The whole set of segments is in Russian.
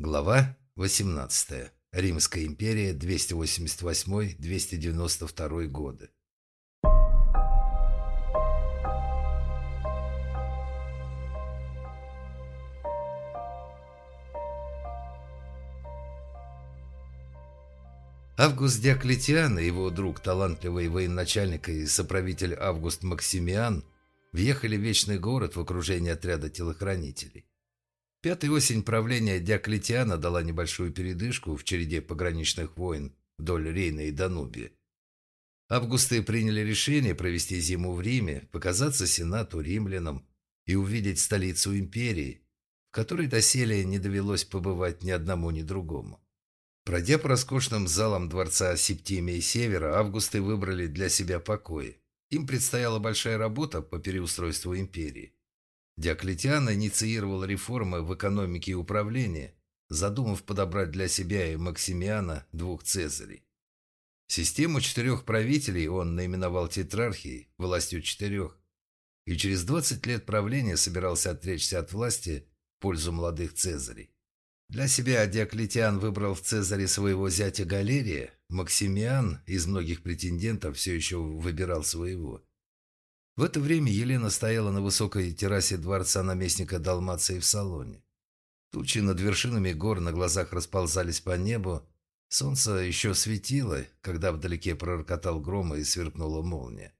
Глава 18. Римская империя, 288-292 годы. Август Диоклетиан и его друг, талантливый военачальник и соправитель Август Максимиан, въехали в Вечный город в окружении отряда телохранителей. Пятая осень правления Диоклетиана дала небольшую передышку в череде пограничных войн вдоль Рейна и Данубия. Августы приняли решение провести зиму в Риме, показаться сенату римлянам и увидеть столицу империи, в которой доселе не довелось побывать ни одному, ни другому. Пройдя по роскошным залам дворца Септимия Севера, августы выбрали для себя покои. Им предстояла большая работа по переустройству империи. Диоклетиан инициировал реформы в экономике и управлении, задумав подобрать для себя и Максимиана двух цезарей. Систему четырех правителей он наименовал тетрархией, властью четырех, и через 20 лет правления собирался отречься от власти в пользу молодых цезарей. Для себя Диоклетиан выбрал в Цезаре своего зятя Галерия, Максимиан из многих претендентов все еще выбирал своего – в это время Елена стояла на высокой террасе дворца наместника Далмации в салоне. Тучи над вершинами гор на глазах расползались по небу. Солнце еще светило, когда вдалеке пророкотал гром и сверкнула молния.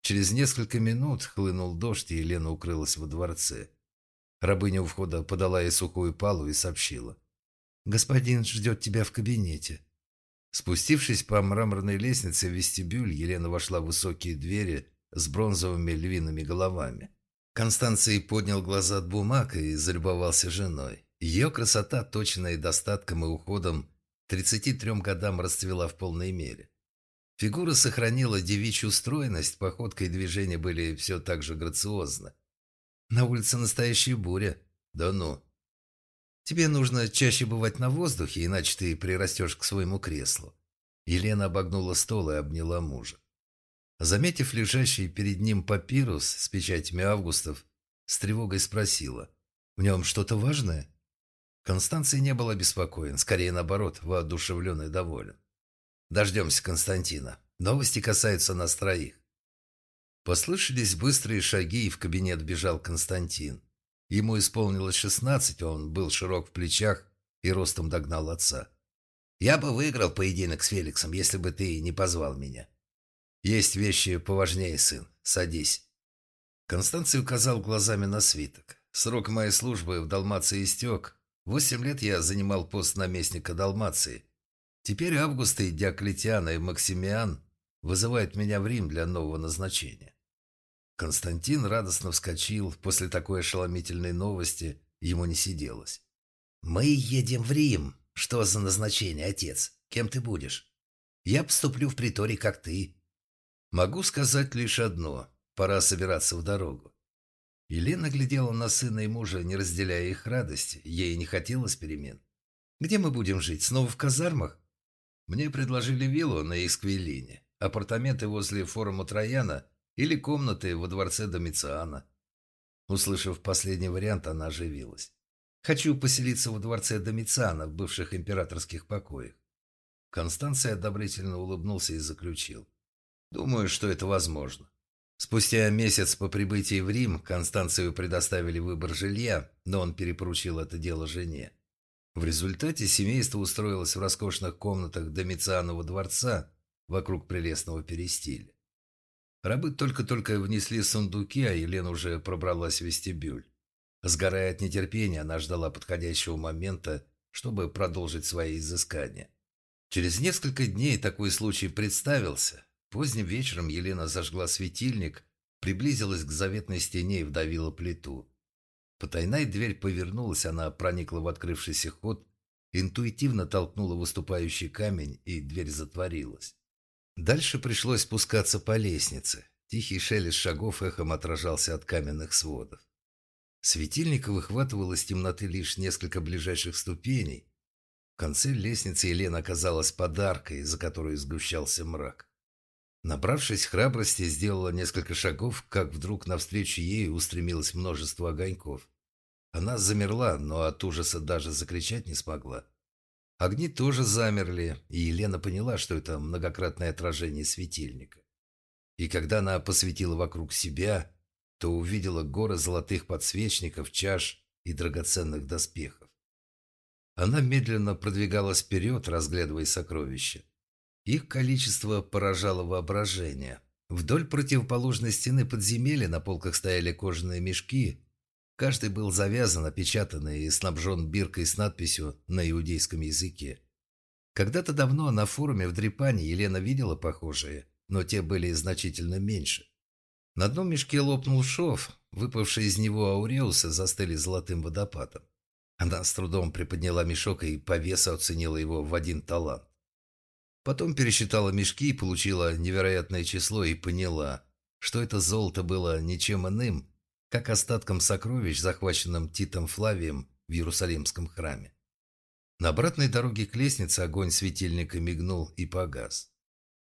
Через несколько минут хлынул дождь, и Елена укрылась во дворце. Рабыня у входа подала ей сухую палу и сообщила. «Господин ждет тебя в кабинете». Спустившись по мраморной лестнице в вестибюль, Елена вошла в высокие двери, с бронзовыми львиными головами. Констанций поднял глаза от бумаг и залюбовался женой. Ее красота, точная и достатком и уходом, 33 годам расцвела в полной мере. Фигура сохранила девичью стройность, походка и движения были все так же грациозны. На улице настоящая буря. Да ну. Тебе нужно чаще бывать на воздухе, иначе ты прирастешь к своему креслу. Елена обогнула стол и обняла мужа. Заметив лежащий перед ним папирус с печатями августов, с тревогой спросила. «В нем что-то важное?» Констанций не был обеспокоен, скорее наоборот, воодушевлен и доволен. «Дождемся Константина. Новости касаются нас троих». Послышались быстрые шаги, и в кабинет бежал Константин. Ему исполнилось шестнадцать, он был широк в плечах и ростом догнал отца. «Я бы выиграл поединок с Феликсом, если бы ты не позвал меня», «Есть вещи поважнее, сын. Садись». Констанций указал глазами на свиток. Срок моей службы в Далмации истек. Восемь лет я занимал пост наместника Далмации. Теперь Август и Диоклетиан и Максимиан вызывают меня в Рим для нового назначения. Константин радостно вскочил. После такой ошеломительной новости ему не сиделось. «Мы едем в Рим. Что за назначение, отец? Кем ты будешь? Я поступлю в приторий, как ты. Могу сказать лишь одно. Пора собираться в дорогу. Елена глядела на сына и мужа, не разделяя их радости. Ей не хотелось перемен. «Где мы будем жить? Снова в казармах?» Мне предложили виллу на Исквилине, апартаменты возле форума Трояна или комнаты во дворце Домициана. Услышав последний вариант, она оживилась. «Хочу поселиться во дворце Домициана в бывших императорских покоях». Констанция одобрительно улыбнулся и заключил. Думаю, что это возможно. Спустя месяц по прибытии в Рим Констанцию предоставили выбор жилья, но он перепоручил это дело жене. В результате семейство устроилось в роскошных комнатах Домицианова дворца вокруг прелестного перестиля. Рабы только-только внесли сундуки, а Елена уже пробралась в вестибюль. Сгорая от нетерпения, она ждала подходящего момента, чтобы продолжить свои изыскания. Через несколько дней такой случай представился, Поздним вечером Елена зажгла светильник, приблизилась к заветной стене и вдавила плиту. Потайная дверь повернулась, она проникла в открывшийся ход, интуитивно толкнула выступающий камень, и дверь затворилась. Дальше пришлось спускаться по лестнице. Тихий шелест шагов эхом отражался от каменных сводов. Светильник выхватывал из темноты лишь несколько ближайших ступеней. В конце лестницы Елена оказалась подаркой, за которой сгущался мрак. Набравшись храбрости, сделала несколько шагов, как вдруг навстречу ей устремилось множество огоньков. Она замерла, но от ужаса даже закричать не смогла. Огни тоже замерли, и Елена поняла, что это многократное отражение светильника. И когда она посветила вокруг себя, то увидела горы золотых подсвечников, чаш и драгоценных доспехов. Она медленно продвигалась вперед, разглядывая сокровища. Их количество поражало воображение. Вдоль противоположной стены подземелья на полках стояли кожаные мешки. Каждый был завязан, опечатан и снабжен биркой с надписью на иудейском языке. Когда-то давно на форуме в Дрипане Елена видела похожие, но те были значительно меньше. На одном мешке лопнул шов, выпавшие из него ауреусы застыли золотым водопадом. Она с трудом приподняла мешок и по весу оценила его в один талант. Потом пересчитала мешки и получила невероятное число и поняла, что это золото было ничем иным, как остатком сокровищ, захваченным Титом Флавием в Иерусалимском храме. На обратной дороге к лестнице огонь светильника мигнул и погас.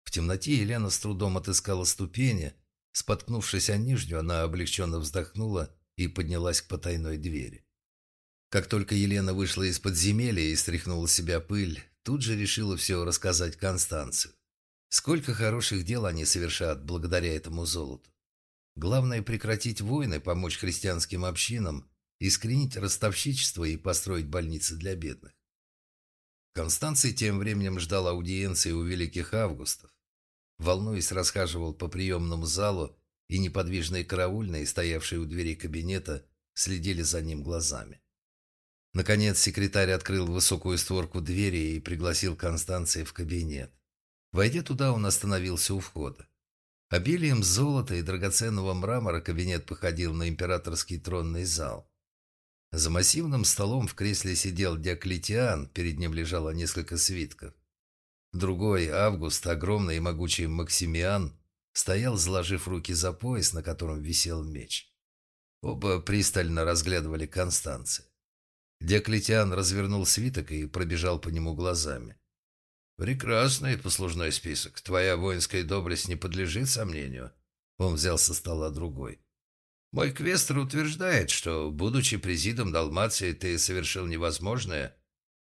В темноте Елена с трудом отыскала ступени. Споткнувшись о нижнюю, она облегченно вздохнула и поднялась к потайной двери. Как только Елена вышла из подземелья и стряхнула с себя пыль, Тут же решила все рассказать Констанцию. Сколько хороших дел они совершат благодаря этому золоту. Главное прекратить войны, помочь христианским общинам, искоренить ростовщичество и построить больницы для бедных. Констанций тем временем ждал аудиенции у великих августов. Волнуясь, расхаживал по приемному залу, и неподвижные караульные, стоявшие у двери кабинета, следили за ним глазами. Наконец секретарь открыл высокую створку двери и пригласил Констанция в кабинет. Войдя туда, он остановился у входа. Обилием золота и драгоценного мрамора кабинет походил на императорский тронный зал. За массивным столом в кресле сидел Диоклетиан, перед ним лежало несколько свитков. Другой, Август, огромный и могучий Максимиан, стоял, заложив руки за пояс, на котором висел меч. Оба пристально разглядывали Констанция. Диоклетиан развернул свиток и пробежал по нему глазами. «Прекрасный послужной список. Твоя воинская доблесть не подлежит сомнению». Он взял со стола другой. «Мой квестер утверждает, что, будучи президом Далмации, ты совершил невозможное.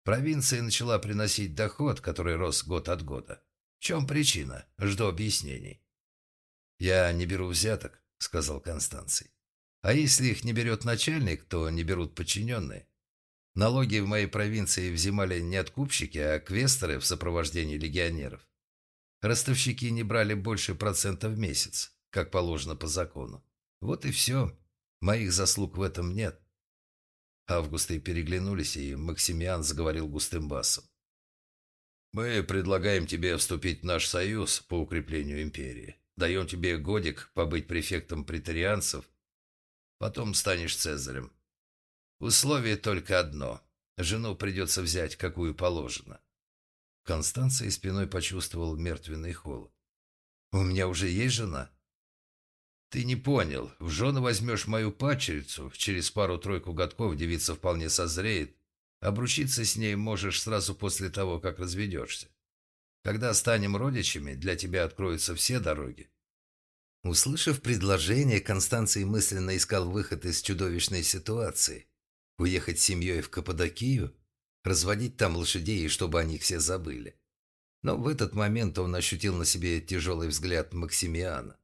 Провинция начала приносить доход, который рос год от года. В чем причина? Жду объяснений». «Я не беру взяток», — сказал Констанций. «А если их не берет начальник, то не берут подчиненные. Налоги в моей провинции взимали не откупщики, а квесторы в сопровождении легионеров. Ростовщики не брали больше процента в месяц, как положено по закону. Вот и все. Моих заслуг в этом нет. Августы переглянулись, и Максимиан заговорил густым басом. «Мы предлагаем тебе вступить в наш союз по укреплению империи. Даем тебе годик побыть префектом претарианцев. Потом станешь цезарем. Условие только одно. Жену придется взять, какую положено. Констанция спиной почувствовал мертвенный холод. «У меня уже есть жена?» «Ты не понял. В жены возьмешь мою пачерицу, через пару-тройку годков девица вполне созреет. Обручиться с ней можешь сразу после того, как разведешься. Когда станем родичами, для тебя откроются все дороги». Услышав предложение, Констанций мысленно искал выход из чудовищной ситуации. Уехать с семьей в Каппадокию? Разводить там лошадей, чтобы о них все забыли? Но в этот момент он ощутил на себе тяжелый взгляд Максимиана.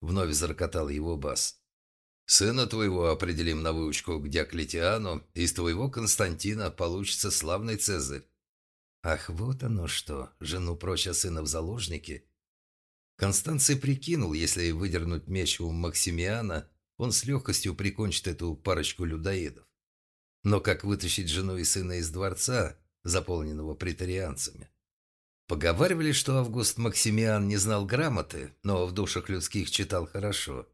Вновь зарокотал его бас. «Сына твоего определим на выучку к Диоклетиану, из твоего Константина получится славный Цезарь». Ах, вот оно что, жену прочь, а сына в заложники. Констанций прикинул, если выдернуть меч у Максимиана, он с легкостью прикончит эту парочку людоедов. Но как вытащить жену и сына из дворца, заполненного претарианцами? Поговаривали, что Август Максимиан не знал грамоты, но в душах людских читал хорошо.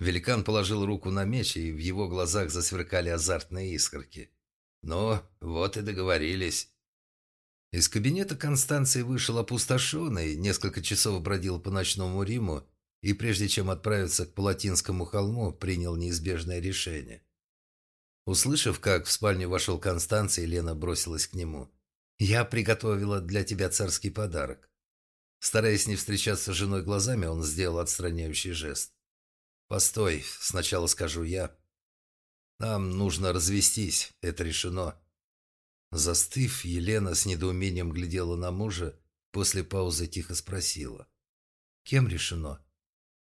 Великан положил руку на меч, и в его глазах засверкали азартные искорки. «Ну, вот и договорились». Из кабинета Констанции вышел опустошенный, несколько часов бродил по ночному Риму и, прежде чем отправиться к Палатинскому холму, принял неизбежное решение. Услышав, как в спальню вошел Констанция, Лена бросилась к нему. «Я приготовила для тебя царский подарок». Стараясь не встречаться с женой глазами, он сделал отстраняющий жест. «Постой, сначала скажу я». Нам нужно развестись, это решено». Застыв, Елена с недоумением глядела на мужа, после паузы тихо спросила. «Кем решено?»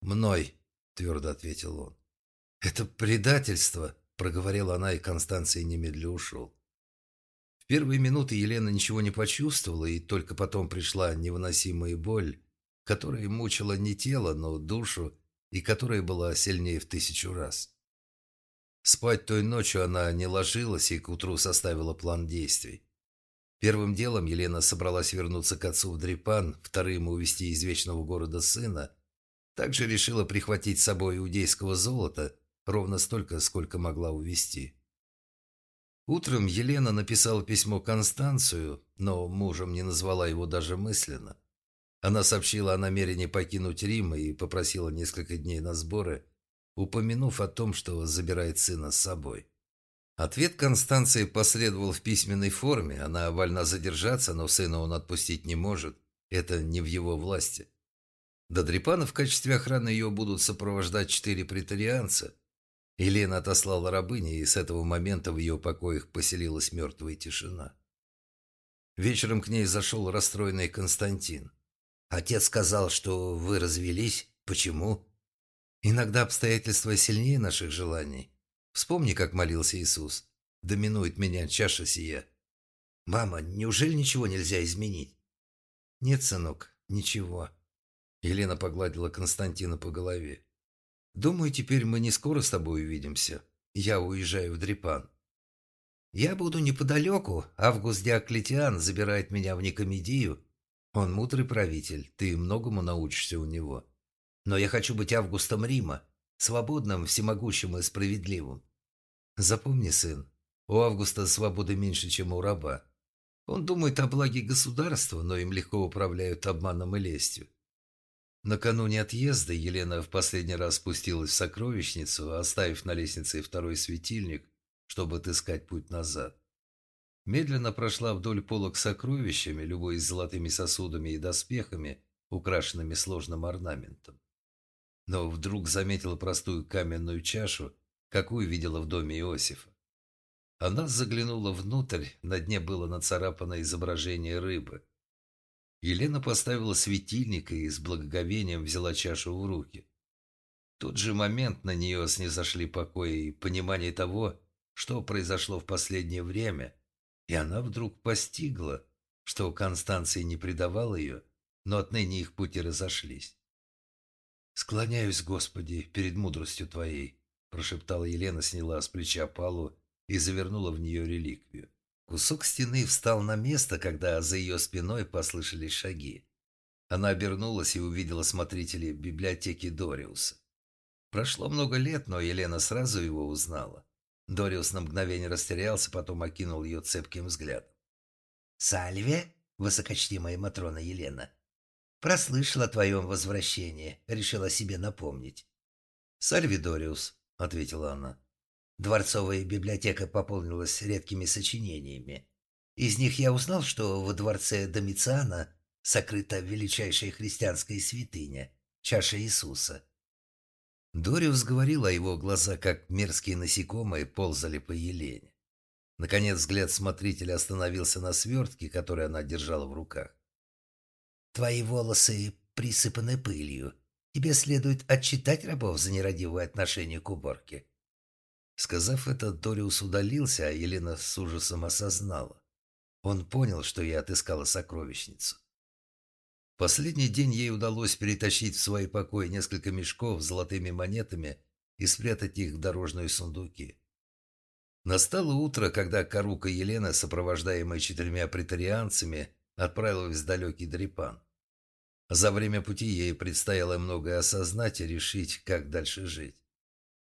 «Мной», — твердо ответил он. «Это предательство», — проговорила она, и Констанция немедля ушел. В первые минуты Елена ничего не почувствовала, и только потом пришла невыносимая боль, которая мучила не тело, но душу, и которая была сильнее в тысячу раз. Спать той ночью она не ложилась и к утру составила план действий. Первым делом Елена собралась вернуться к отцу в Дрипан, вторым увезти из вечного города сына. Также решила прихватить с собой иудейского золота, ровно столько, сколько могла увезти. Утром Елена написала письмо Констанцию, но мужем не назвала его даже мысленно. Она сообщила о намерении покинуть Рим и попросила несколько дней на сборы – упомянув о том, что забирает сына с собой. Ответ Констанции последовал в письменной форме. Она вольна задержаться, но сына он отпустить не может. Это не в его власти. До Дрипана в качестве охраны ее будут сопровождать четыре претарианца. Елена отослала рабыни, и с этого момента в ее покоях поселилась мертвая тишина. Вечером к ней зашел расстроенный Константин. «Отец сказал, что вы развелись. Почему?» Иногда обстоятельства сильнее наших желаний. Вспомни, как молился Иисус. Доминует меня чаша сия. Мама, неужели ничего нельзя изменить? Нет, сынок, ничего. Елена погладила Константина по голове. Думаю, теперь мы не скоро с тобой увидимся. Я уезжаю в Дрипан. Я буду неподалеку. Август Диоклетиан забирает меня в Никомедию. Он мудрый правитель, ты многому научишься у него. Но я хочу быть Августом Рима, свободным, всемогущим и справедливым. Запомни, сын, у Августа свободы меньше, чем у раба. Он думает о благе государства, но им легко управляют обманом и лестью. Накануне отъезда Елена в последний раз спустилась в сокровищницу, оставив на лестнице второй светильник, чтобы отыскать путь назад. Медленно прошла вдоль полок с сокровищами, любой золотыми сосудами и доспехами, украшенными сложным орнаментом но вдруг заметила простую каменную чашу, какую видела в доме Иосифа. Она заглянула внутрь, на дне было нацарапано изображение рыбы. Елена поставила светильник и с благоговением взяла чашу в руки. В тот же момент на нее снизошли покой и понимание того, что произошло в последнее время, и она вдруг постигла, что Констанция не предавал ее, но отныне их пути разошлись. «Склоняюсь, Господи, перед мудростью Твоей», – прошептала Елена, сняла с плеча палу и завернула в нее реликвию. Кусок стены встал на место, когда за ее спиной послышались шаги. Она обернулась и увидела смотрителей библиотеки Дориуса. Прошло много лет, но Елена сразу его узнала. Дориус на мгновение растерялся, потом окинул ее цепким взглядом. «Сальве, высокочтимая Матрона Елена, Прослышала о твоем возвращении, решила себе напомнить. «Сальвидориус», — ответила она. Дворцовая библиотека пополнилась редкими сочинениями. Из них я узнал, что во дворце Домициана сокрыта величайшая христианская святыня – чаша Иисуса. Дориус говорил, а его глаза, как мерзкие насекомые, ползали по Елене. Наконец взгляд смотрителя остановился на свертке, который она держала в руках. Твои волосы присыпаны пылью. Тебе следует отчитать рабов за нерадивое отношение к уборке». Сказав это, Дориус удалился, а Елена с ужасом осознала. Он понял, что я отыскала сокровищницу. Последний день ей удалось перетащить в свои покои несколько мешков с золотыми монетами и спрятать их в дорожные сундуки. Настало утро, когда Карука Елена, сопровождаемая четырьмя претарианцами, отправилась в далекий Дрипан. За время пути ей предстояло многое осознать и решить, как дальше жить.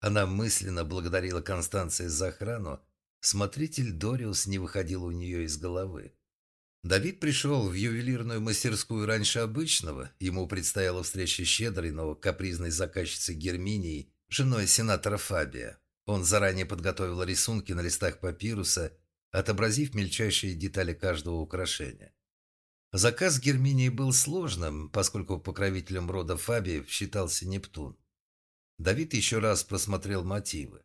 Она мысленно благодарила Констанции за охрану. Смотритель Дориус не выходил у нее из головы. Давид пришел в ювелирную мастерскую раньше обычного. Ему предстояла встреча щедрой, но капризной заказчицы Герминии, женой сенатора Фабия. Он заранее подготовил рисунки на листах папируса, отобразив мельчайшие детали каждого украшения. Заказ Герминии был сложным, поскольку покровителем рода Фабиев считался Нептун. Давид еще раз просмотрел мотивы.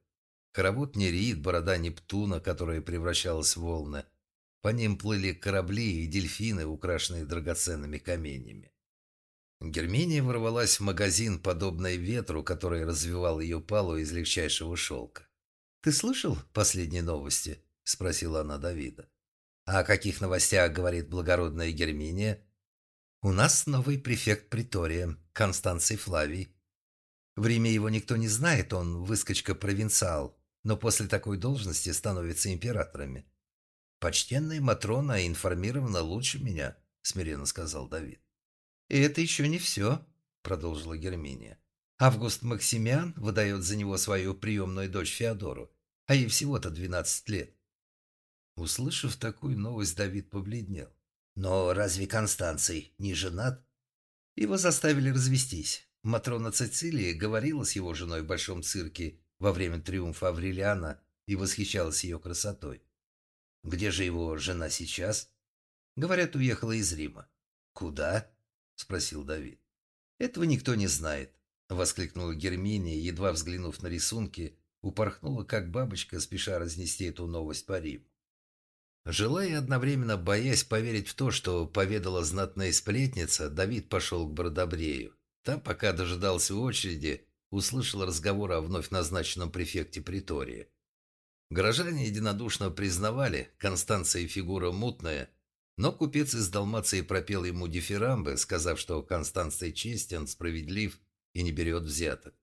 Хоровод Нерит, борода Нептуна, которая превращалась в волны. По ним плыли корабли и дельфины, украшенные драгоценными каменьями. Герминия ворвалась в магазин, подобной ветру, который развивал ее палу из легчайшего шелка. «Ты слышал последние новости?» – спросила она Давида. «А о каких новостях говорит благородная Герминия?» «У нас новый префект притория, Констанций Флавий. В Риме его никто не знает, он выскочка-провинциал, но после такой должности становится императорами. «Почтенная Матрона информирована лучше меня», — смиренно сказал Давид. «И это еще не все», — продолжила Герминия. «Август Максимиан выдает за него свою приемную дочь Феодору, а ей всего-то двенадцать лет». Услышав такую новость, Давид побледнел. «Но разве Констанций не женат?» Его заставили развестись. Матрона Цицилия говорила с его женой в Большом цирке во время триумфа Аврелиана и восхищалась ее красотой. Где же его жена сейчас? Говорят, уехала из Рима. Куда? Спросил Давид. Этого никто не знает, воскликнула Герминия, едва взглянув на рисунки, упорхнула, как бабочка, спеша разнести эту новость по Риму. Желая одновременно боясь поверить в то, что поведала знатная сплетница, Давид пошел к Бродобрею. Там, пока дожидался очереди, услышал разговор о вновь назначенном префекте притории. Горожане единодушно признавали, Констанция фигура мутная, но купец из Далмации пропел ему дифирамбы, сказав, что Констанция честен, справедлив и не берет взяток.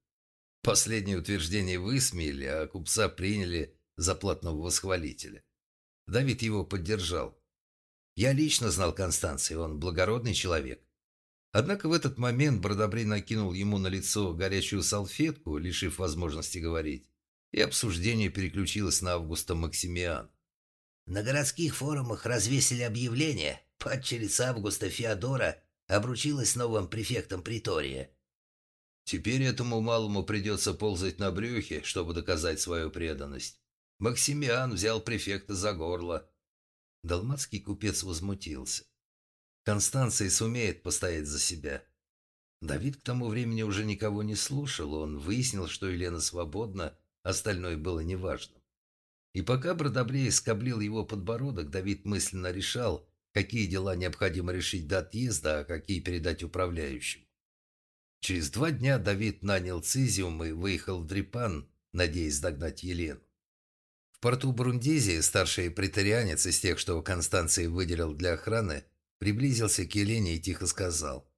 Последнее утверждение высмеяли, а купца приняли за платного восхвалителя. Давид его поддержал. «Я лично знал Констанция, он благородный человек. Однако в этот момент Бродобрей накинул ему на лицо горячую салфетку, лишив возможности говорить, и обсуждение переключилось на Августа Максимиан. На городских форумах развесили объявление. Падчерица Августа Феодора обручилась новым префектом притория. Теперь этому малому придется ползать на брюхе, чтобы доказать свою преданность. Максимиан взял префекта за горло. Далматский купец возмутился. Констанция сумеет постоять за себя. Давид к тому времени уже никого не слушал, он выяснил, что Елена свободна, остальное было неважным. И пока Бродобрей скоблил его подбородок, Давид мысленно решал, какие дела необходимо решить до отъезда, а какие передать управляющему. Через два дня Давид нанял Цизиум и выехал в Дрипан, надеясь догнать Елену. В порту Брундизии старший претарианец из тех, что Констанции выделил для охраны, Приблизился к Елене и тихо сказал.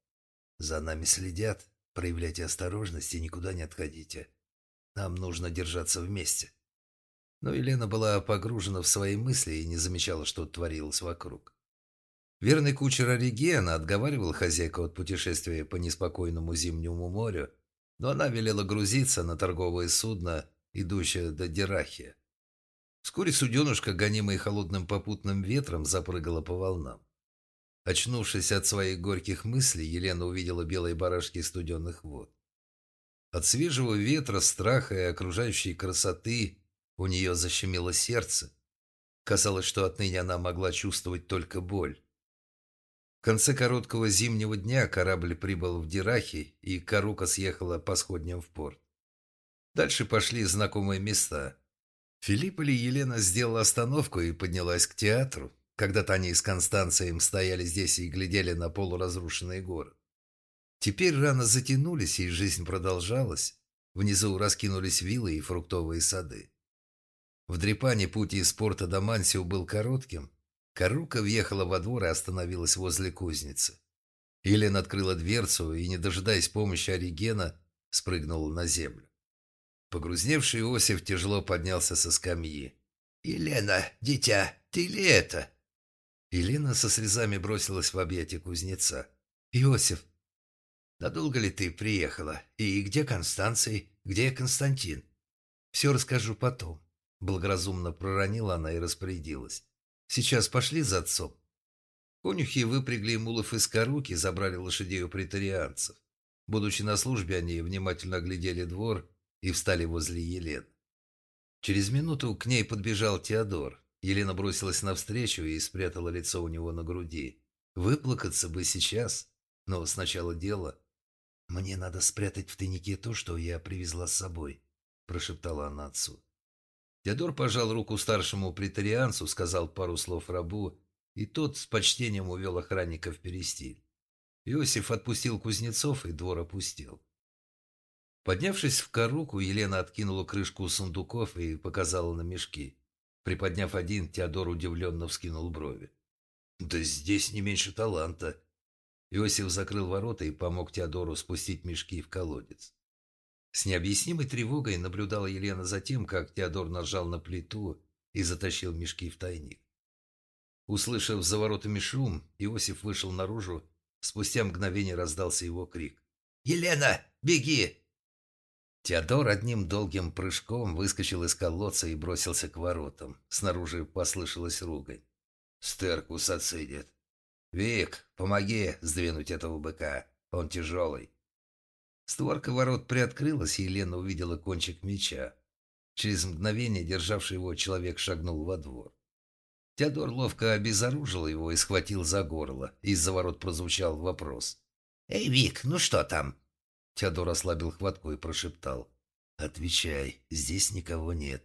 «За нами следят. Проявляйте осторожность и никуда не отходите. Нам нужно держаться вместе». Но Елена была погружена в свои мысли и не замечала, что творилось вокруг. Верный кучер Оригена отговаривал хозяйку от путешествия по неспокойному зимнему морю, но она велела грузиться на торговое судно, идущее до Дирахия. Вскоре суденушка, гонимая холодным попутным ветром, запрыгала по волнам. Очнувшись от своих горьких мыслей, Елена увидела белые барашки студенных вод. От свежего ветра, страха и окружающей красоты у нее защемило сердце. Казалось, что отныне она могла чувствовать только боль. В конце короткого зимнего дня корабль прибыл в Дирахи, и Карука съехала по сходням в порт. Дальше пошли знакомые места. Филипп или Елена сделала остановку и поднялась к театру. Когда-то они с Констанцием стояли здесь и глядели на полуразрушенный город. Теперь рано затянулись, и жизнь продолжалась. Внизу раскинулись виллы и фруктовые сады. В Дрепане путь из порта до Мансио был коротким. Карука въехала во двор и остановилась возле кузницы. Елена открыла дверцу и, не дожидаясь помощи Оригена, спрыгнула на землю. Погрузневший Иосиф тяжело поднялся со скамьи. «Елена, дитя, ты ли это?» Елена со слезами бросилась в объятия кузнеца. «Иосиф, надолго ли ты приехала? И где Констанций? Где Константин?» «Все расскажу потом», — благоразумно проронила она и распорядилась. «Сейчас пошли за отцом». Конюхи выпрягли мулов из коруки и забрали лошадей у претарианцев. Будучи на службе, они внимательно оглядели двор и встали возле Елены. Через минуту к ней подбежал Теодор. Елена бросилась навстречу и спрятала лицо у него на груди. Выплакаться бы сейчас, но сначала дело. «Мне надо спрятать в тайнике то, что я привезла с собой», – прошептала она отцу. Теодор пожал руку старшему претарианцу, сказал пару слов рабу, и тот с почтением увел охранника в перестиль. Иосиф отпустил кузнецов, и двор опустил. Поднявшись в коруку, Елена откинула крышку сундуков и показала на мешки. Приподняв один, Теодор удивленно вскинул брови. «Да здесь не меньше таланта». Иосиф закрыл ворота и помог Теодору спустить мешки в колодец. С необъяснимой тревогой наблюдала Елена за тем, как Теодор нажал на плиту и затащил мешки в тайник. Услышав за воротами шум, Иосиф вышел наружу. Спустя мгновение раздался его крик. «Елена, беги!» Теодор одним долгим прыжком выскочил из колодца и бросился к воротам. Снаружи послышалась ругань. «Стеркус отсыдет!» «Вик, помоги сдвинуть этого быка, он тяжелый!» Створка ворот приоткрылась, и Елена увидела кончик меча. Через мгновение державший его человек шагнул во двор. Теодор ловко обезоружил его и схватил за горло. Из-за ворот прозвучал вопрос. «Эй, Вик, ну что там?» Теодор ослабил хватку и прошептал. «Отвечай, здесь никого нет».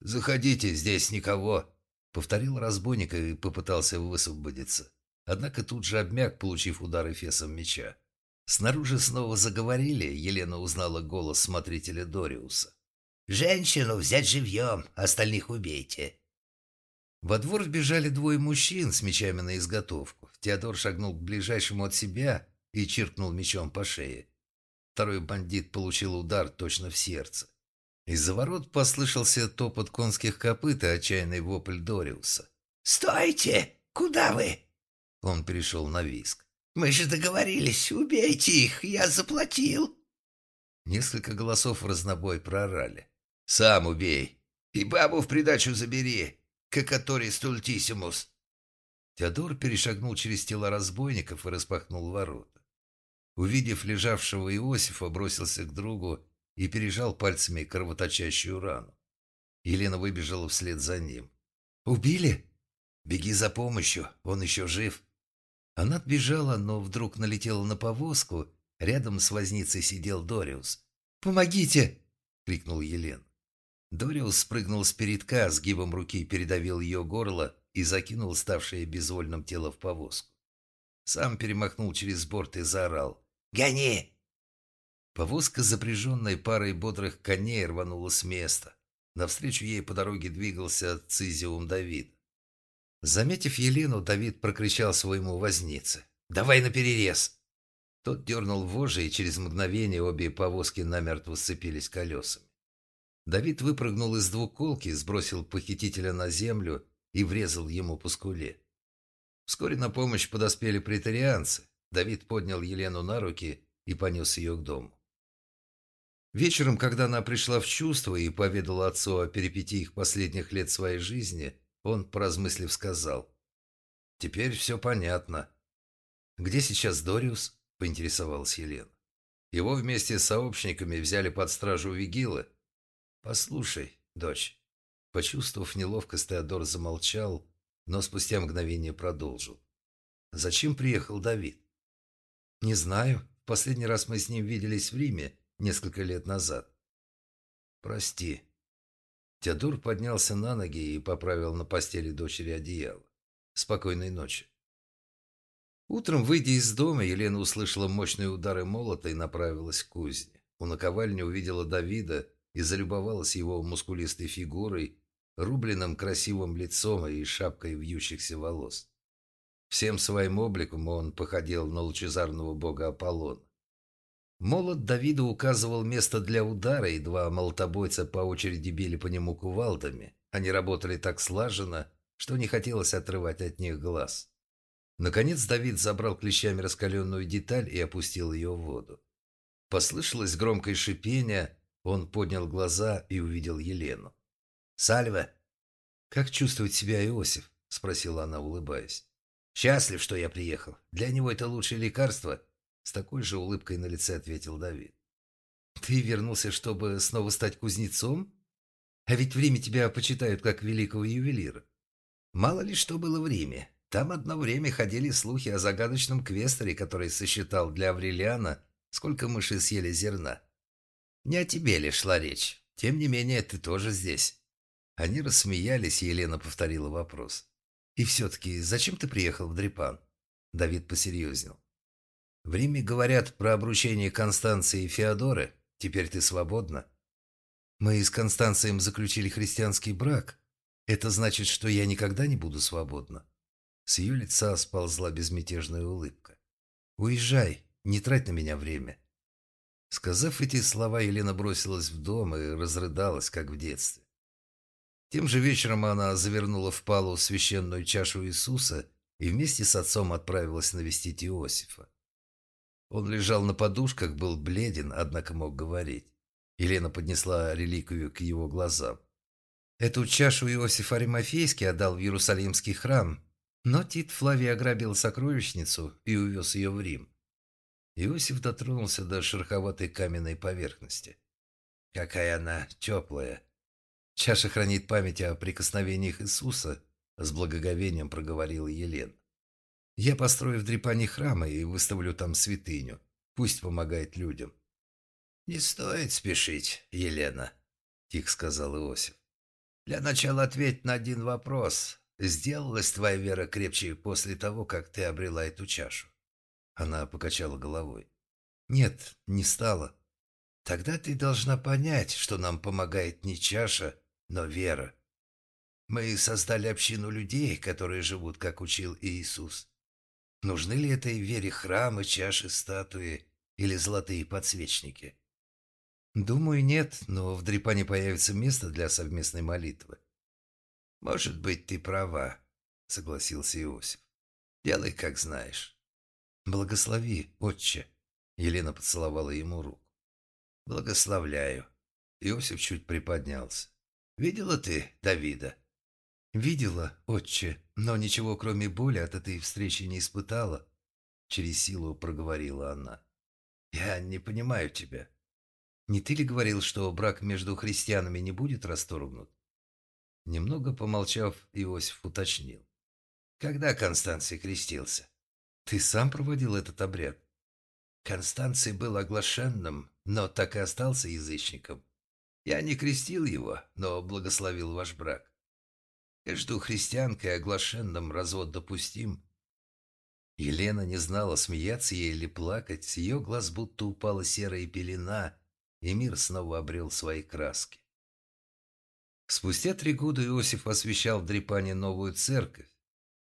«Заходите, здесь никого», — повторил разбойник и попытался высвободиться. Однако тут же обмяк, получив удар эфесом меча. Снаружи снова заговорили, Елена узнала голос смотрителя Дориуса. «Женщину взять живьем, остальных убейте». Во двор вбежали двое мужчин с мечами на изготовку. Теодор шагнул к ближайшему от себя и чиркнул мечом по шее. Второй бандит получил удар точно в сердце. Из-за ворот послышался топот конских копыт и отчаянный вопль Дориуса. «Стойте! Куда вы?» Он перешел на виск. Мы же договорились, убейте их, я заплатил. Несколько голосов в разнобой прорали. Сам убей. И бабу в придачу забери, какатори стультисимус. Теодор перешагнул через тела разбойников и распахнул ворота. Увидев лежавшего Иосифа, бросился к другу и пережал пальцами кровоточащую рану. Елена выбежала вслед за ним. «Убили? Беги за помощью, он еще жив». Она отбежала, но вдруг налетела на повозку. Рядом с возницей сидел Дориус. «Помогите!» — крикнул Елен. Дориус спрыгнул с передка, сгибом руки передавил ее горло и закинул ставшее безвольным тело в повозку. Сам перемахнул через борт и заорал. «Гони!» Повозка, запряженная парой бодрых коней, рванула с места. Навстречу ей по дороге двигался Цизиум Давид. Заметив Елену, Давид прокричал своему вознице. «Давай на перерез!» Тот дернул вожжи, и через мгновение обе повозки намертво сцепились колесами. Давид выпрыгнул из двуколки, сбросил похитителя на землю и врезал ему по скуле. Вскоре на помощь подоспели претарианцы. Давид поднял Елену на руки и понес ее к дому. Вечером, когда она пришла в чувство и поведала отцу о перипетиях последних лет своей жизни, он, поразмыслив, сказал. «Теперь все понятно». «Где сейчас Дориус?» – поинтересовалась Елена. «Его вместе с сообщниками взяли под стражу Вигилы». «Послушай, дочь». Почувствовав неловкость, Теодор замолчал, но спустя мгновение продолжил. «Зачем приехал Давид?» «Не знаю. Последний раз мы с ним виделись в Риме несколько лет назад». «Прости», Теодор поднялся на ноги и поправил на постели дочери одеяло. Спокойной ночи. Утром, выйдя из дома, Елена услышала мощные удары молота и направилась к кузне. У наковальни увидела Давида и залюбовалась его мускулистой фигурой, рубленным красивым лицом и шапкой вьющихся волос. Всем своим обликом он походил на лучезарного бога Аполлона. Молот Давида указывал место для удара, и два молотобойца по очереди били по нему кувалдами. Они работали так слаженно, что не хотелось отрывать от них глаз. Наконец Давид забрал клещами раскаленную деталь и опустил ее в воду. Послышалось громкое шипение, он поднял глаза и увидел Елену. «Сальва!» «Как чувствует себя Иосиф?» – спросила она, улыбаясь. «Счастлив, что я приехал. Для него это лучшее лекарство, с такой же улыбкой на лице ответил Давид. «Ты вернулся, чтобы снова стать кузнецом? А ведь в Риме тебя почитают как великого ювелира. Мало ли что было в Риме. Там одно время ходили слухи о загадочном квесторе, который сосчитал для Аврелиана, сколько мыши съели зерна. Не о тебе ли шла речь. Тем не менее, ты тоже здесь». Они рассмеялись, и Елена повторила вопрос. «И все-таки, зачем ты приехал в Дрипан?» Давид посерьезнел. «В Риме говорят про обручение Констанции и Феодоры. Теперь ты свободна». «Мы с Констанцием заключили христианский брак. Это значит, что я никогда не буду свободна». С ее лица сползла безмятежная улыбка. «Уезжай, не трать на меня время». Сказав эти слова, Елена бросилась в дом и разрыдалась, как в детстве. Тем же вечером она завернула в палу священную чашу Иисуса и вместе с отцом отправилась навестить Иосифа. Он лежал на подушках, был бледен, однако мог говорить. Елена поднесла реликвию к его глазам. Эту чашу Иосиф Аримофейский отдал в Иерусалимский храм, но Тит Флавий ограбил сокровищницу и увез ее в Рим. Иосиф дотронулся до шероховатой каменной поверхности. «Какая она теплая!» Чаша хранит память о прикосновениях Иисуса, с благоговением проговорила Елена. Я построю в Дрипане храма и выставлю там святыню. Пусть помогает людям. Не стоит спешить, Елена, тихо сказал Иосиф. Для начала ответь на один вопрос. Сделалась твоя вера крепче после того, как ты обрела эту чашу? Она покачала головой. Нет, не стала. Тогда ты должна понять, что нам помогает не чаша, но вера. Мы создали общину людей, которые живут, как учил Иисус. Нужны ли этой вере храмы, чаши, статуи или золотые подсвечники? Думаю, нет, но в Дрипане появится место для совместной молитвы. Может быть, ты права, согласился Иосиф. Делай, как знаешь. Благослови, отче. Елена поцеловала ему руку. Благословляю. Иосиф чуть приподнялся. Видела ты Давида? Видела, отче, но ничего кроме боли от этой встречи не испытала. Через силу проговорила она. Я не понимаю тебя. Не ты ли говорил, что брак между христианами не будет расторгнут? Немного помолчав, Иосиф уточнил. Когда Констанций крестился? Ты сам проводил этот обряд? Констанций был оглашенным, но так и остался язычником. Я не крестил его, но благословил ваш брак. Между христианкой и оглашенным развод допустим. Елена не знала, смеяться ей или плакать. С ее глаз будто упала серая пелена, и мир снова обрел свои краски. Спустя три года Иосиф освещал в Дрипане новую церковь.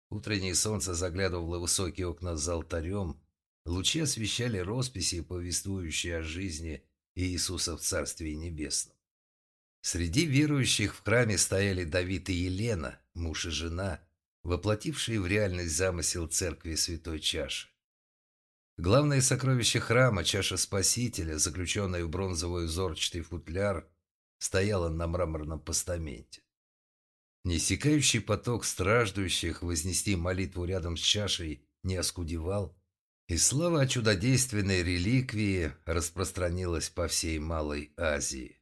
Утреннее солнце заглядывало в высокие окна за алтарем, лучи освещали росписи, повествующие о жизни Иисуса в Царстве Небесном. Среди верующих в храме стояли Давид и Елена, муж и жена, воплотившие в реальность замысел церкви Святой Чаши. Главное сокровище храма, чаша Спасителя, заключенная в бронзовый узорчатый футляр, стояла на мраморном постаменте. Неиссякающий поток страждущих вознести молитву рядом с чашей не оскудевал, и слава о чудодейственной реликвии распространилась по всей Малой Азии.